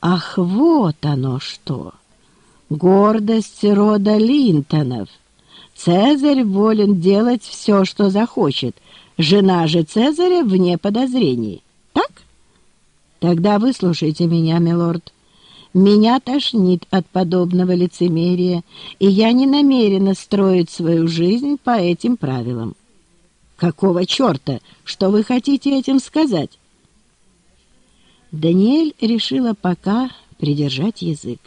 Ах, вот оно что! Гордость рода Линтонов. Цезарь волен делать все, что захочет. Жена же Цезаря вне подозрений. Так? Тогда выслушайте меня, милорд. Меня тошнит от подобного лицемерия, и я не намерена строить свою жизнь по этим правилам. Какого черта? Что вы хотите этим сказать? Даниэль решила пока придержать язык.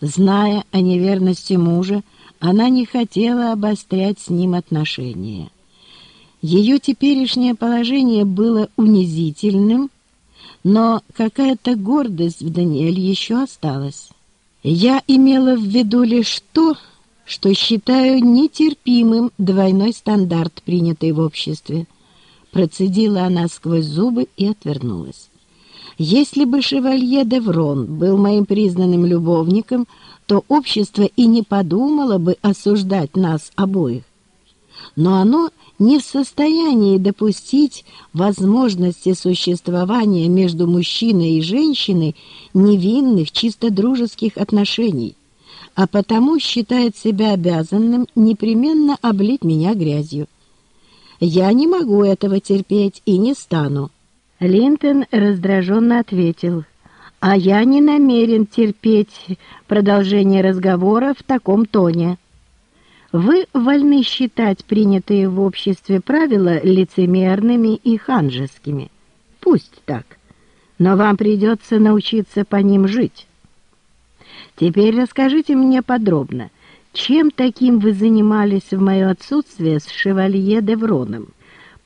Зная о неверности мужа, она не хотела обострять с ним отношения. Ее теперешнее положение было унизительным, но какая-то гордость в Даниэль еще осталась. Я имела в виду лишь то, что считаю нетерпимым двойной стандарт, принятый в обществе. Процедила она сквозь зубы и отвернулась. Если бы шевалье Деврон был моим признанным любовником, то общество и не подумало бы осуждать нас обоих. Но оно не в состоянии допустить возможности существования между мужчиной и женщиной невинных, чисто дружеских отношений, а потому считает себя обязанным непременно облить меня грязью. Я не могу этого терпеть и не стану. Линтон раздраженно ответил, «А я не намерен терпеть продолжение разговора в таком тоне. Вы вольны считать принятые в обществе правила лицемерными и ханжескими. Пусть так, но вам придется научиться по ним жить. Теперь расскажите мне подробно, чем таким вы занимались в мое отсутствие с шевалье Девроном?»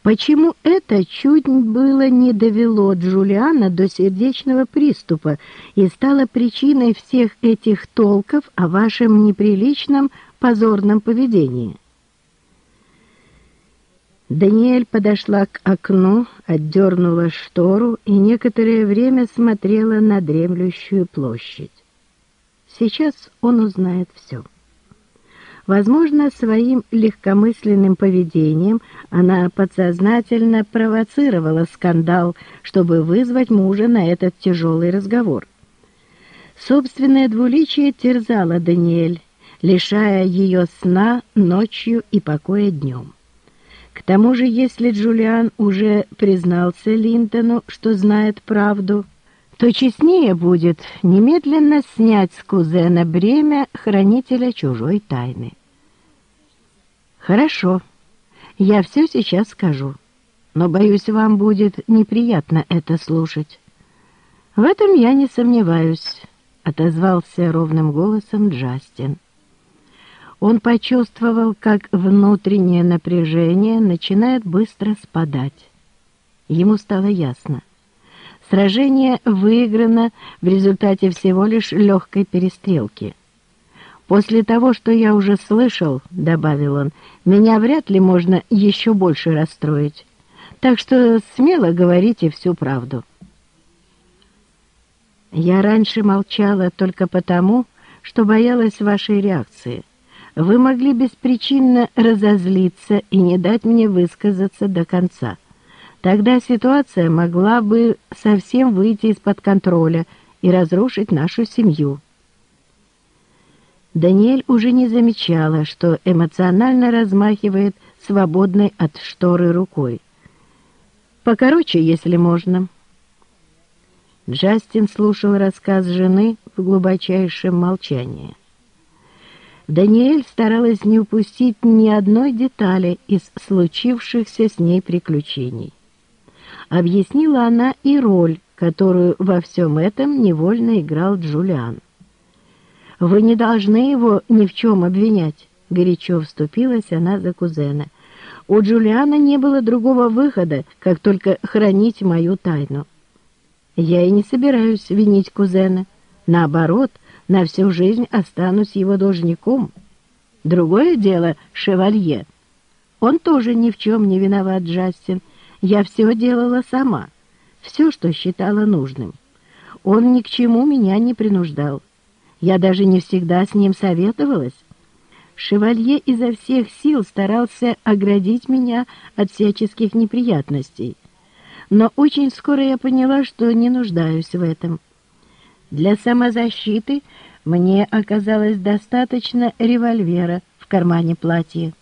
Почему это чуть было не довело Джулиана до сердечного приступа и стало причиной всех этих толков о вашем неприличном позорном поведении? Даниэль подошла к окну, отдернула штору и некоторое время смотрела на дремлющую площадь. Сейчас он узнает все. Возможно, своим легкомысленным поведением она подсознательно провоцировала скандал, чтобы вызвать мужа на этот тяжелый разговор. Собственное двуличие терзало Даниэль, лишая ее сна ночью и покоя днем. К тому же, если Джулиан уже признался Линтону, что знает правду, то честнее будет немедленно снять с кузена бремя хранителя чужой тайны. «Хорошо, я все сейчас скажу, но, боюсь, вам будет неприятно это слушать». «В этом я не сомневаюсь», — отозвался ровным голосом Джастин. Он почувствовал, как внутреннее напряжение начинает быстро спадать. Ему стало ясно. Сражение выиграно в результате всего лишь легкой перестрелки. «После того, что я уже слышал, — добавил он, — меня вряд ли можно еще больше расстроить. Так что смело говорите всю правду». «Я раньше молчала только потому, что боялась вашей реакции. Вы могли беспричинно разозлиться и не дать мне высказаться до конца. Тогда ситуация могла бы совсем выйти из-под контроля и разрушить нашу семью». Даниэль уже не замечала, что эмоционально размахивает свободной от шторы рукой. «Покороче, если можно». Джастин слушал рассказ жены в глубочайшем молчании. Даниэль старалась не упустить ни одной детали из случившихся с ней приключений. Объяснила она и роль, которую во всем этом невольно играл Джулиан. Вы не должны его ни в чем обвинять, — горячо вступилась она за кузена. У Джулиана не было другого выхода, как только хранить мою тайну. Я и не собираюсь винить кузена. Наоборот, на всю жизнь останусь его должником. Другое дело — шевалье. Он тоже ни в чем не виноват, Джастин. Я все делала сама, все, что считала нужным. Он ни к чему меня не принуждал. Я даже не всегда с ним советовалась. Шевалье изо всех сил старался оградить меня от всяческих неприятностей. Но очень скоро я поняла, что не нуждаюсь в этом. Для самозащиты мне оказалось достаточно револьвера в кармане платья.